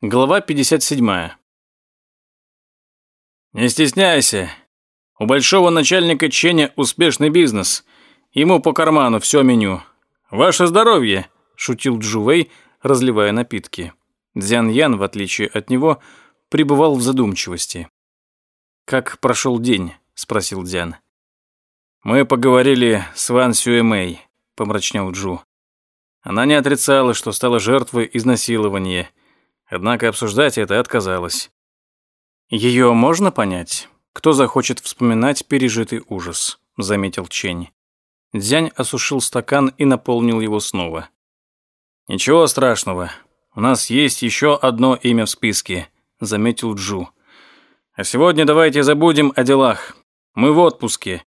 Глава 57. «Не стесняйся. У большого начальника Ченя успешный бизнес. Ему по карману все меню. Ваше здоровье!» – шутил Джувей, разливая напитки. Дзян Ян, в отличие от него, пребывал в задумчивости. «Как прошел день?» – спросил Дзян. «Мы поговорили с Ван Сюэмэй», – помрачнел Джу. Она не отрицала, что стала жертвой изнасилования – Однако обсуждать это отказалась. Ее можно понять? Кто захочет вспоминать пережитый ужас, заметил Чень. Дзянь осушил стакан и наполнил его снова. Ничего страшного. У нас есть еще одно имя в списке, заметил Джу. А сегодня давайте забудем о делах. Мы в отпуске.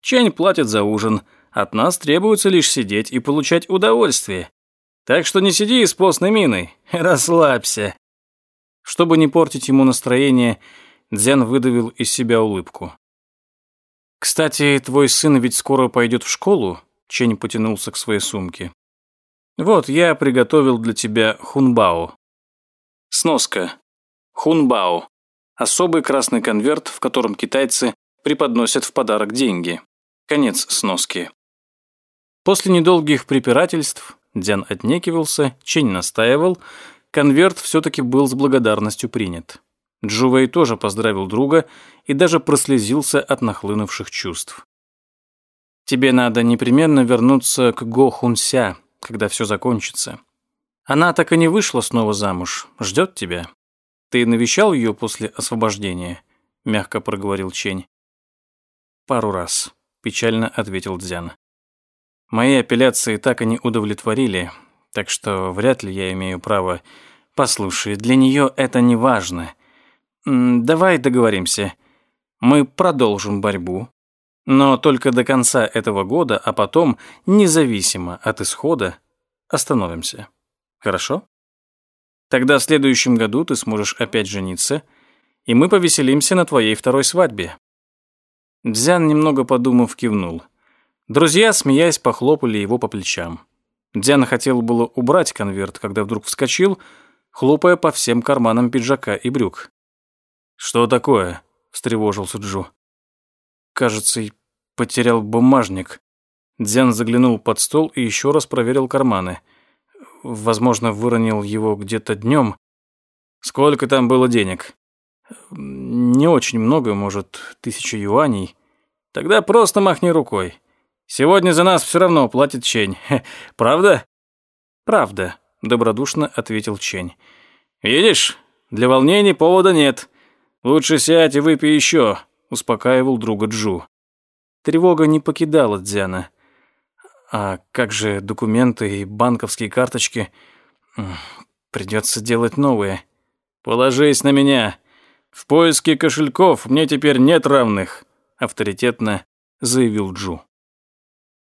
Чень платит за ужин. От нас требуется лишь сидеть и получать удовольствие. Так что не сиди с постной миной, расслабься». Чтобы не портить ему настроение, Дзян выдавил из себя улыбку. «Кстати, твой сын ведь скоро пойдет в школу?» Чень потянулся к своей сумке. «Вот, я приготовил для тебя хунбао». Сноска. Хунбао. Особый красный конверт, в котором китайцы преподносят в подарок деньги. Конец сноски. После недолгих препирательств Дзян отнекивался, Чень настаивал. Конверт все-таки был с благодарностью принят. Джувей тоже поздравил друга и даже прослезился от нахлынувших чувств. «Тебе надо непременно вернуться к Го Хунся, когда все закончится. Она так и не вышла снова замуж, ждет тебя. Ты навещал ее после освобождения?» — мягко проговорил Чень. «Пару раз», — печально ответил Дзян. Мои апелляции так и не удовлетворили, так что вряд ли я имею право... Послушай, для нее это не важно. Давай договоримся. Мы продолжим борьбу, но только до конца этого года, а потом, независимо от исхода, остановимся. Хорошо? Тогда в следующем году ты сможешь опять жениться, и мы повеселимся на твоей второй свадьбе. Дзян, немного подумав, кивнул – Друзья, смеясь, похлопали его по плечам. Диана хотела было убрать конверт, когда вдруг вскочил, хлопая по всем карманам пиджака и брюк. «Что такое?» – встревожился Джо. «Кажется, потерял бумажник». Дзян заглянул под стол и еще раз проверил карманы. Возможно, выронил его где-то днем. «Сколько там было денег?» «Не очень много, может, тысяча юаней». «Тогда просто махни рукой. Сегодня за нас все равно платит Чень. Правда? Правда, добродушно ответил Чень. Видишь, для волнений повода нет. Лучше сядь и выпей еще, успокаивал друга Джу. Тревога не покидала Дзяна. А как же документы и банковские карточки? Придется делать новые. Положись на меня. В поиске кошельков мне теперь нет равных, авторитетно заявил Джу.